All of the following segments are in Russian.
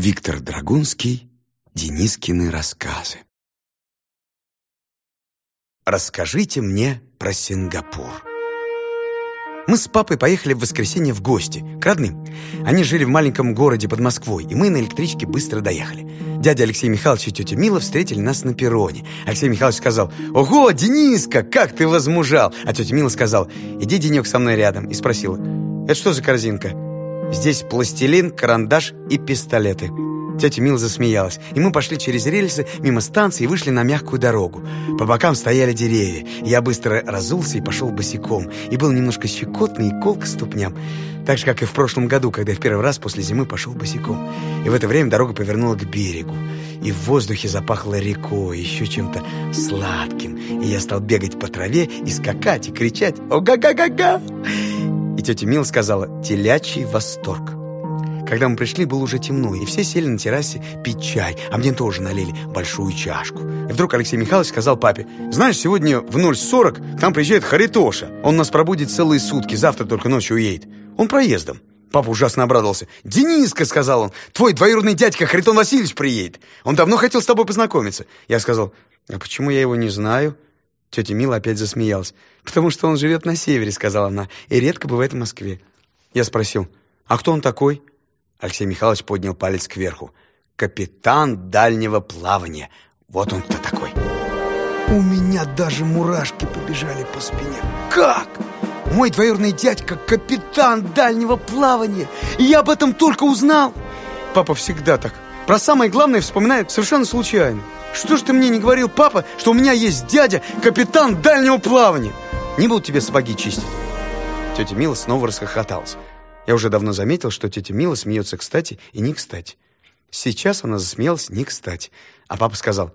Виктор Драгунский, Денискины рассказы. Расскажите мне про Сингапур. Мы с папой поехали в воскресенье в гости к родным. Они жили в маленьком городе под Москвой, и мы на электричке быстро доехали. Дядя Алексей Михайлович и тетя Мила встретили нас на перроне. Алексей Михайлович сказал, «Ого, Дениска, как ты возмужал!» А тетя Мила сказала, «Иди, Денек, со мной рядом». И спросила, «Это что за корзинка?» «Здесь пластилин, карандаш и пистолеты». Тетя Мила засмеялась, и мы пошли через рельсы, мимо станции и вышли на мягкую дорогу. По бокам стояли деревья. Я быстро разулся и пошел босиком. И был немножко щекотный и колко ступням. Так же, как и в прошлом году, когда я в первый раз после зимы пошел босиком. И в это время дорога повернула к берегу. И в воздухе запахло рекой, еще чем-то сладким. И я стал бегать по траве и скакать, и кричать «О-га-га-га-га!» И тетя Мила сказала «Телячий восторг». Когда мы пришли, было уже темно, и все сели на террасе пить чай, а мне тоже налили большую чашку. И вдруг Алексей Михайлович сказал папе, «Знаешь, сегодня в 0.40 к нам приезжает Харитоша. Он нас пробудет целые сутки, завтра только ночью уедет. Он проездом». Папа ужасно обрадовался. «Дениска», — сказал он, — «твой двоюродный дядька Харитон Васильевич приедет. Он давно хотел с тобой познакомиться». Я сказал, «А почему я его не знаю?» Тетя Мила опять засмеялась. «Потому что он живет на севере», — сказала она, — «и редко бывает в Москве». Я спросил, «А кто он такой?» Алексей Михайлович поднял палец кверху. «Капитан дальнего плавания. Вот он кто такой». У меня даже мурашки побежали по спине. «Как? Мой двоюродный дядька капитан дальнего плавания. И я об этом только узнал!» Папа всегда так. Про самое главное вспоминает совершенно случайно. «Что ж ты мне не говорил, папа, что у меня есть дядя, капитан дальнего плавания?» «Не буду тебе сапоги чистить». Тетя Мила снова расхохоталась. Я уже давно заметил, что тетя Мила смеется кстати и не кстати. Сейчас она засмеялась не кстати. А папа сказал,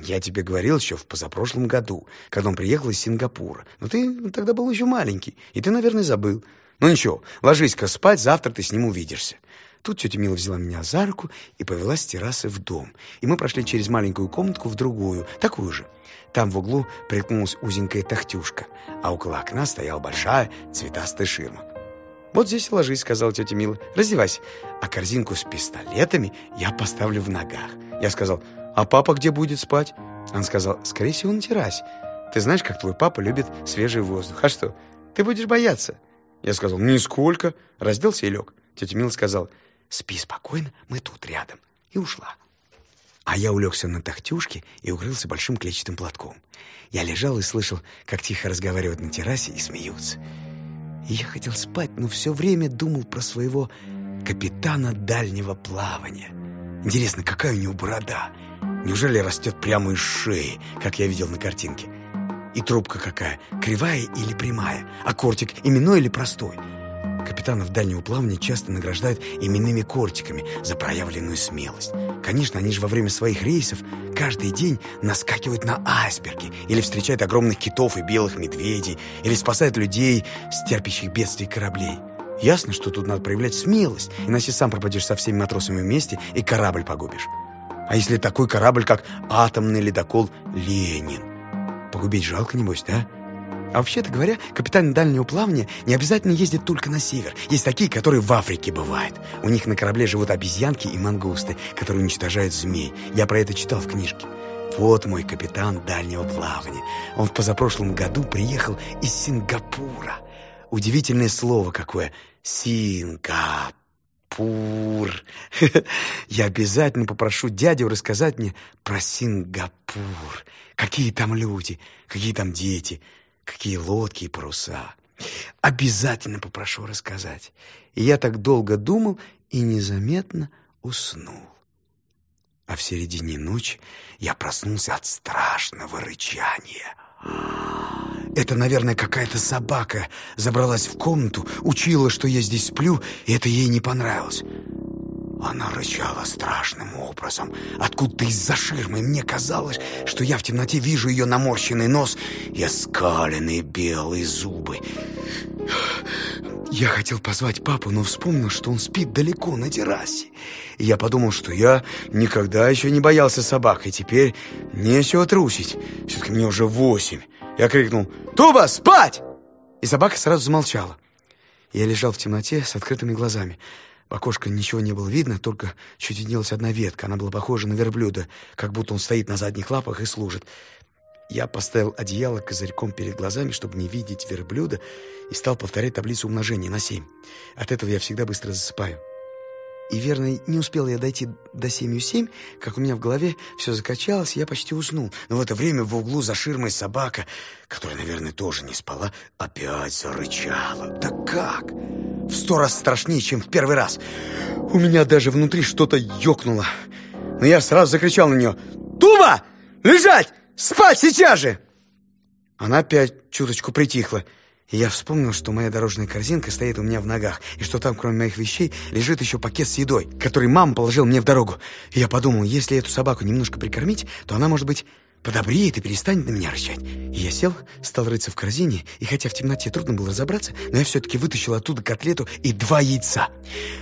«Я тебе говорил еще в позапрошлом году, когда он приехал из Сингапура. Но ты тогда был еще маленький, и ты, наверное, забыл. Ну ничего, ложись-ка спать, завтра ты с ним увидишься». Тут тетя Мила взяла меня за руку и повела с террасы в дом. И мы прошли через маленькую комнатку в другую, такую же. Там в углу приткнулась узенькая тахтюшка, а около окна стояла большая цветастая ширма. «Вот здесь ложись», — сказала тетя Мила. «Раздевайся. А корзинку с пистолетами я поставлю в ногах». Я сказал, «А папа где будет спать?» Он сказал, «Скорее всего, на террасе. Ты знаешь, как твой папа любит свежий воздух. А что, ты будешь бояться?» Я сказал, «Нисколько». Разделся и лег. Тетя Мила сказала, «Спи спокойно, мы тут рядом». И ушла. А я улегся на тахтюшке и укрылся большим клетчатым платком. Я лежал и слышал, как тихо разговаривают на террасе и смеются. Я хотел спать, но все время думал про своего капитана дальнего плавания. Интересно, какая у него борода? Неужели растет прямо из шеи, как я видел на картинке? И трубка какая, кривая или прямая? А кортик именной или простой? Капитанов дальнего плавания часто награждают именными кортиками за проявленную смелость. Конечно, они же во время своих рейсов каждый день наскакивают на айсберги или встречают огромных китов и белых медведей, или спасают людей с терпящих бедствий кораблей. Ясно, что тут надо проявлять смелость, иначе сам пропадешь со всеми матросами вместе и корабль погубишь. А если такой корабль, как атомный ледокол «Ленин»? Погубить жалко, небось, да? А вообще-то говоря, капитаны дальнего плавания не обязательно ездят только на север. Есть такие, которые в Африке бывают. У них на корабле живут обезьянки и мангусты, которые уничтожают змей. Я про это читал в книжке. Вот мой капитан дальнего плавания. Он в позапрошлом году приехал из Сингапура. Удивительное слово какое. Сингапур. Я обязательно попрошу дядю рассказать мне про Сингапур. Какие там люди, какие там дети какие лодки и паруса. Обязательно попрошу рассказать. И я так долго думал и незаметно уснул. А в середине ночи я проснулся от страшного рычания. Это, наверное, какая-то собака забралась в комнату, учила, что я здесь сплю, и это ей не понравилось. Она рычала страшным образом. Откуда-то из-за ширмы мне казалось, что я в темноте вижу ее наморщенный нос и оскаленные белые зубы. Я хотел позвать папу, но вспомнил, что он спит далеко на террасе. И я подумал, что я никогда еще не боялся собак, и теперь нечего трусить. Все-таки мне уже восемь. Я крикнул «Туба, спать!» И собака сразу замолчала. Я лежал в темноте с открытыми глазами. В окошко ничего не было видно, только чуть виднелась одна ветка. Она была похожа на верблюда, как будто он стоит на задних лапах и служит. Я поставил одеяло козырьком перед глазами, чтобы не видеть верблюда, и стал повторять таблицу умножения на семь. От этого я всегда быстро засыпаю. И, верно, не успел я дойти до семью семь, как у меня в голове все закачалось, я почти уснул. Но в это время в углу за ширмой собака, которая, наверное, тоже не спала, опять зарычала. Да как? В сто раз страшнее, чем в первый раз. У меня даже внутри что-то ёкнуло. Но я сразу закричал на нее. «Туба! Лежать! Спать сейчас же!» Она опять чуточку притихла. И я вспомнил, что моя дорожная корзинка стоит у меня в ногах, и что там, кроме моих вещей, лежит еще пакет с едой, который мама положила мне в дорогу. И я подумал, если эту собаку немножко прикормить, то она, может быть, подобреет и перестанет на меня рычать. Я сел, стал рыться в корзине, и хотя в темноте трудно было разобраться, но я все-таки вытащил оттуда котлету и два яйца.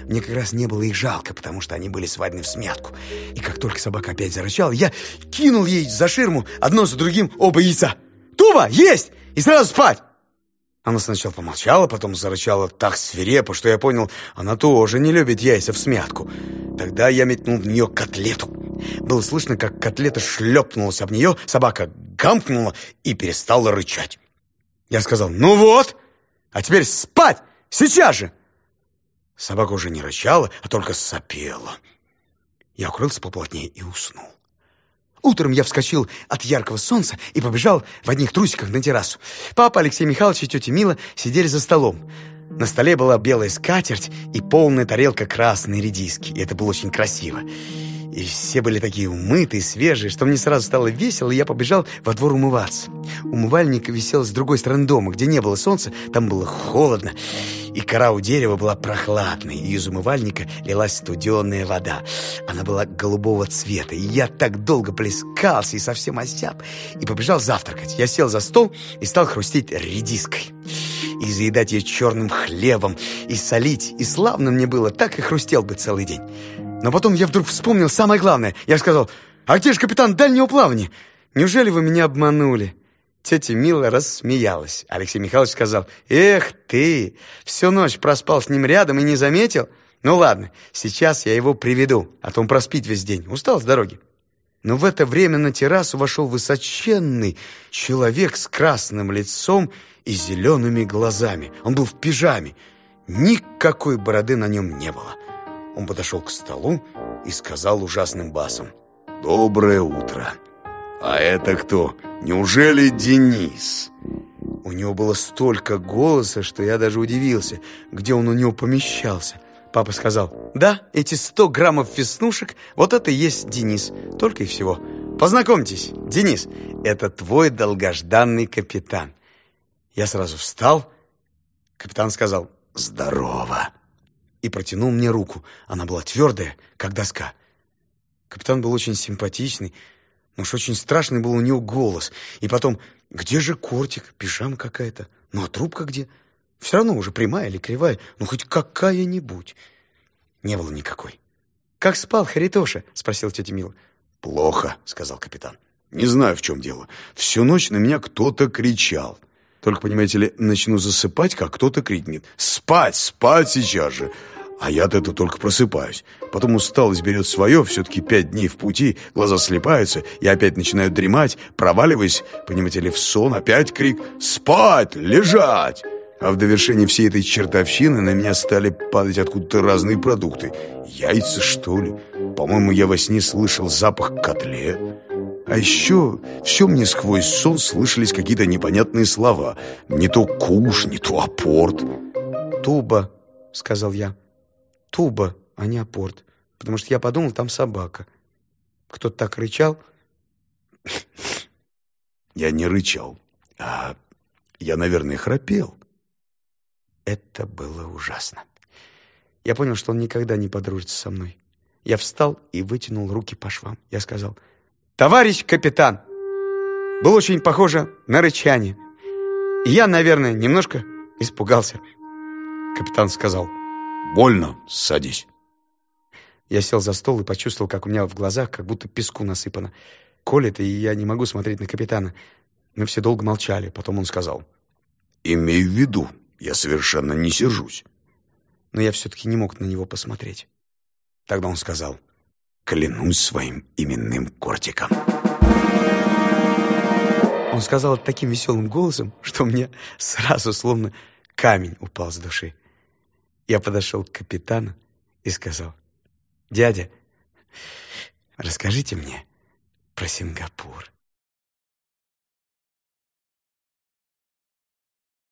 Мне как раз не было их жалко, потому что они были свадьбы в смятку. И как только собака опять зарычала, я кинул ей за ширму одно за другим оба яйца. «Туба, есть!» И сразу спать! Она сначала помолчала, потом зарычала так свирепо, что я понял, она тоже не любит яйца в смятку. Тогда я метнул в нее котлету. Было слышно, как котлета шлепнулась об нее, собака гамкнула и перестала рычать. Я сказал, ну вот, а теперь спать, сейчас же. Собака уже не рычала, а только сопела. Я укрылся поплотнее и уснул. Утром я вскочил от яркого солнца и побежал в одних трусиках на террасу. Папа, Алексей Михайлович и тетя Мила сидели за столом. На столе была белая скатерть и полная тарелка красной редиски. И это было очень красиво. И все были такие умытые, свежие, что мне сразу стало весело, и я побежал во двор умываться. Умывальник висел с другой стороны дома, где не было солнца, там было холодно, и кора у дерева была прохладной, и из умывальника лилась студеная вода. Она была голубого цвета, и я так долго плескался и совсем осяб, и побежал завтракать. Я сел за стол и стал хрустеть редиской и заедать ее черным хлебом, и солить, и славно мне было, так и хрустел бы целый день. Но потом я вдруг вспомнил самое главное. Я сказал, а где же капитан дальнего плавания? Неужели вы меня обманули? Тетя Мила рассмеялась. Алексей Михайлович сказал, эх ты, всю ночь проспал с ним рядом и не заметил? Ну ладно, сейчас я его приведу, а то он проспит весь день, устал с дороги. Но в это время на террасу вошел высоченный человек с красным лицом и зелеными глазами. Он был в пижаме. Никакой бороды на нем не было. Он подошел к столу и сказал ужасным басом. «Доброе утро! А это кто? Неужели Денис?» У него было столько голоса, что я даже удивился, где он у него помещался. Папа сказал, «Да, эти сто граммов веснушек, вот это и есть Денис, только и всего. Познакомьтесь, Денис, это твой долгожданный капитан». Я сразу встал. Капитан сказал, «Здорово» и протянул мне руку. Она была твердая, как доска. Капитан был очень симпатичный, но уж очень страшный был у него голос. И потом, где же кортик, пижама какая-то? Ну а трубка где? Все равно уже прямая или кривая, ну хоть какая-нибудь. Не было никакой. «Как спал Харитоша?» — спросил тетя Мила. «Плохо», — сказал капитан. «Не знаю, в чем дело. Всю ночь на меня кто-то кричал. Только, понимаете ли, начну засыпать, как кто-то крикнет. «Спать! Спать сейчас же!» А я-то это только просыпаюсь. Потом усталость берет свое, все-таки пять дней в пути, глаза слепаются, я опять начинаю дремать, проваливаясь, понимаете ли, в сон, опять крик «Спать! Лежать!» А в довершении всей этой чертовщины на меня стали падать откуда-то разные продукты. Яйца, что ли? По-моему, я во сне слышал запах котлет. А еще все мне сквозь сон слышались какие-то непонятные слова. Не то куш, не то апорт. «Туба», — сказал я. «Туба, а не апорт. Потому что я подумал, там собака». Кто-то так рычал. Я не рычал, а я, наверное, храпел. Это было ужасно. Я понял, что он никогда не подружится со мной. Я встал и вытянул руки по швам. Я сказал... «Товарищ капитан!» Было очень похоже на рычание. И я, наверное, немножко испугался. Капитан сказал, «Больно, садись». Я сел за стол и почувствовал, как у меня в глазах как будто песку насыпано. Колет, и я не могу смотреть на капитана. Мы все долго молчали. Потом он сказал, «Имей в виду, я совершенно не сержусь». но я все-таки не мог на него посмотреть. Тогда он сказал, «Клянусь своим именным кортиком». Он сказал это таким веселым голосом, что мне сразу словно камень упал с души. Я подошел к капитану и сказал, «Дядя, расскажите мне про Сингапур».